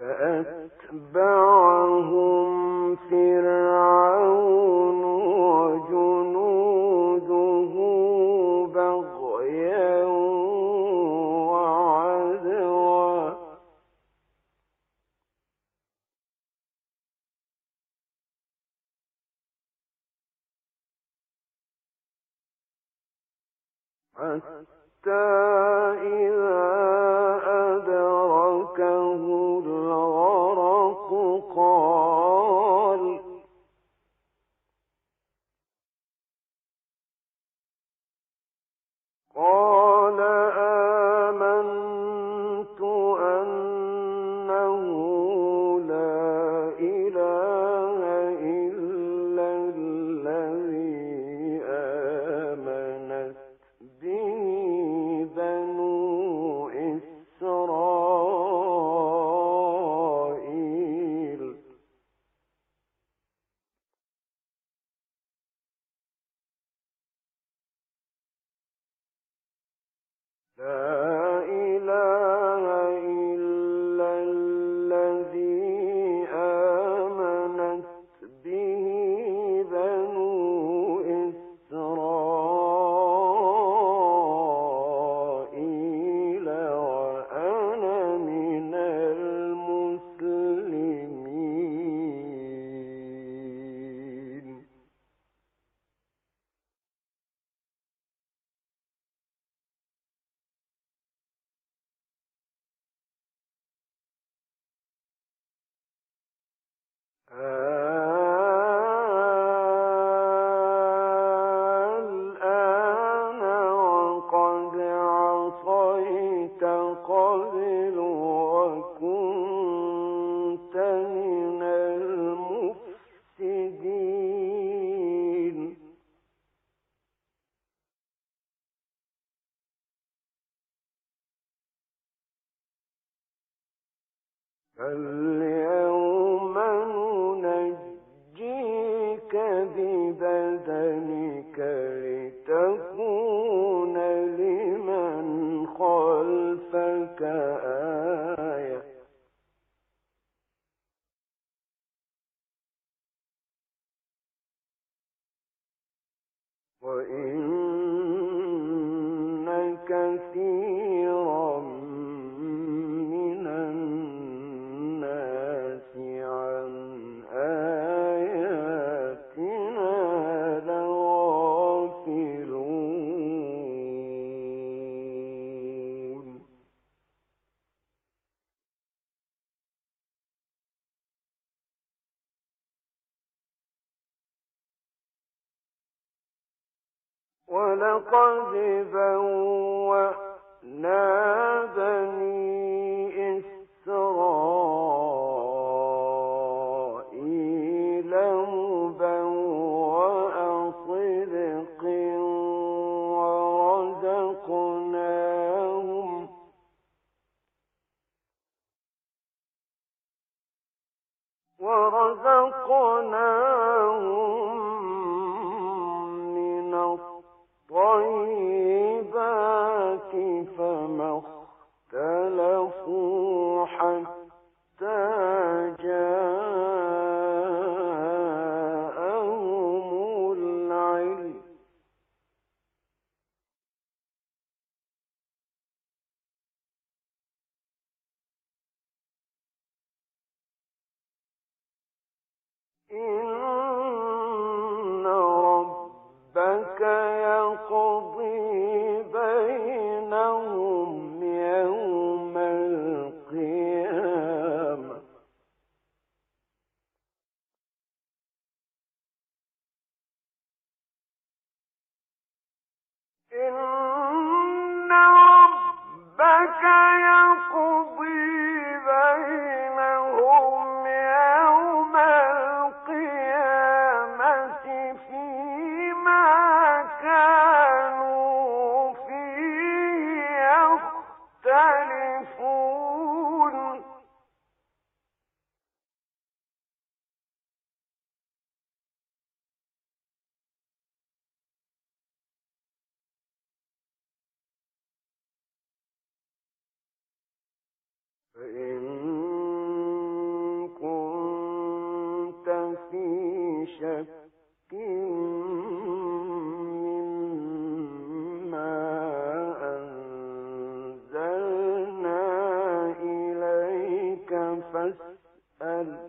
فأتبعهم فرعون وإن ورزقناهم يقضي لقد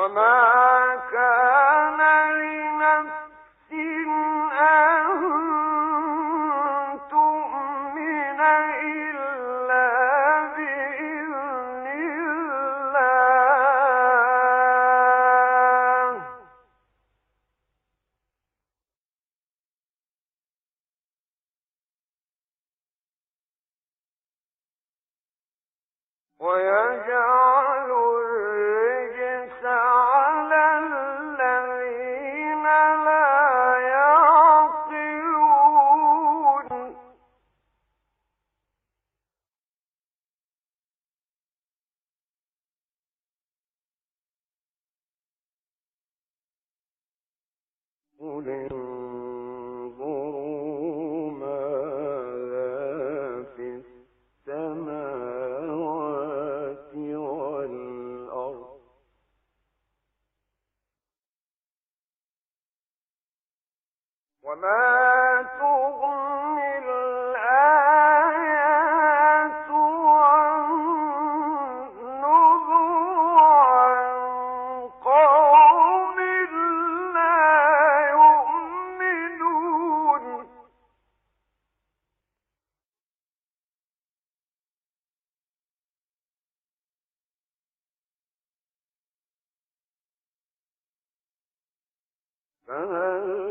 وأن أقم وجهك Uh-huh.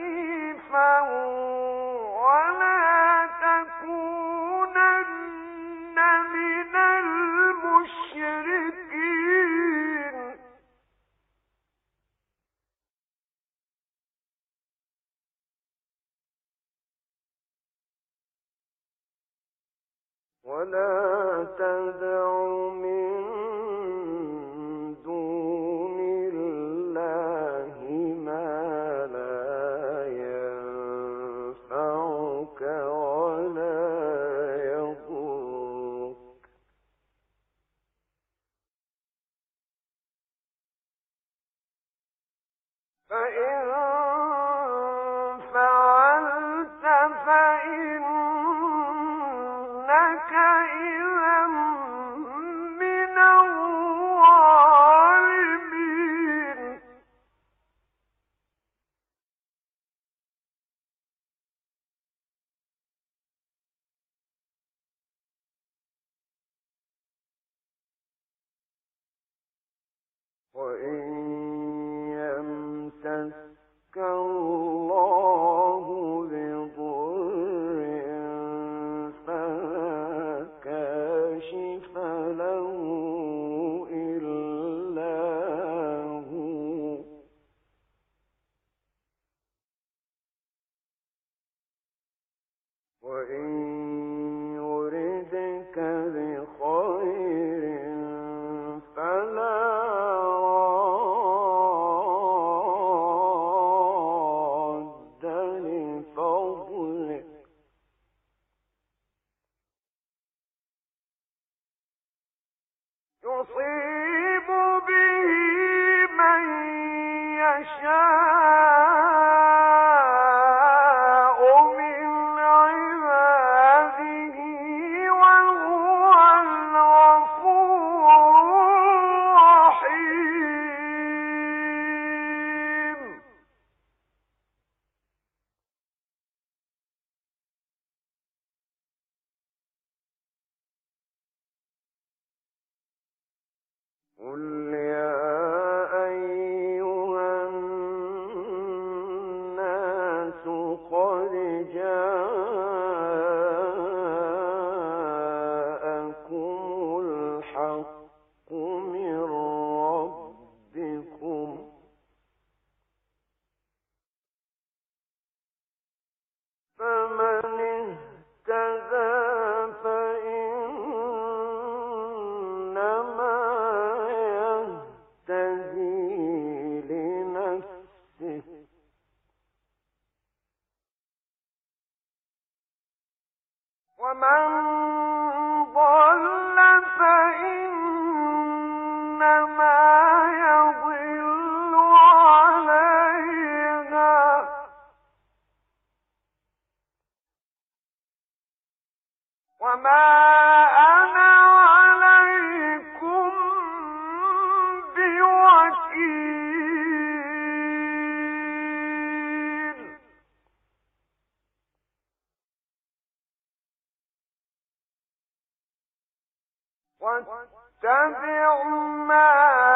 حنيفا واتبع ما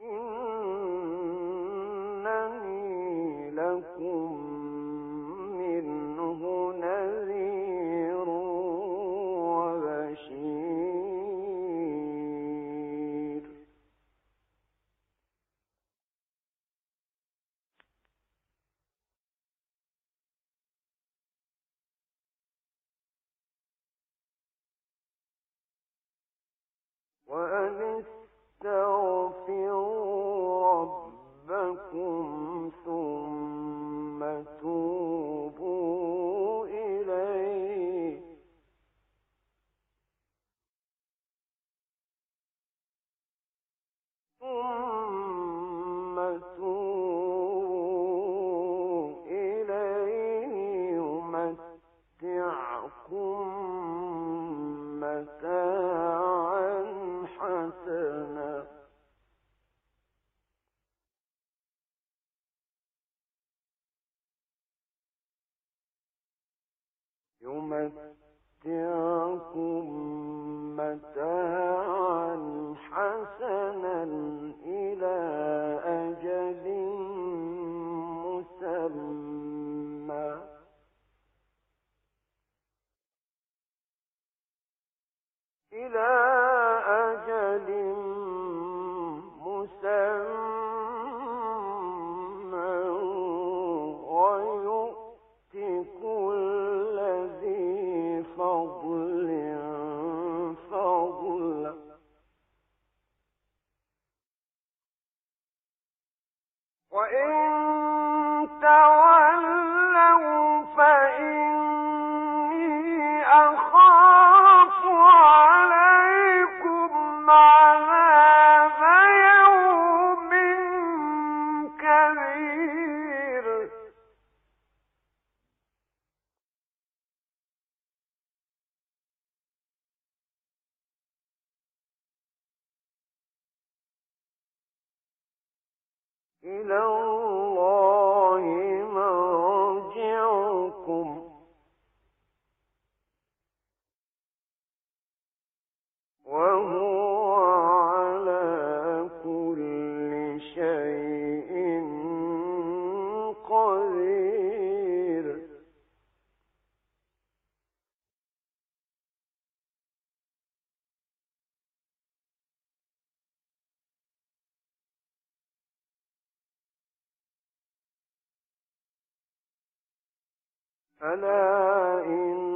إنني لكم إلى ألا إنهم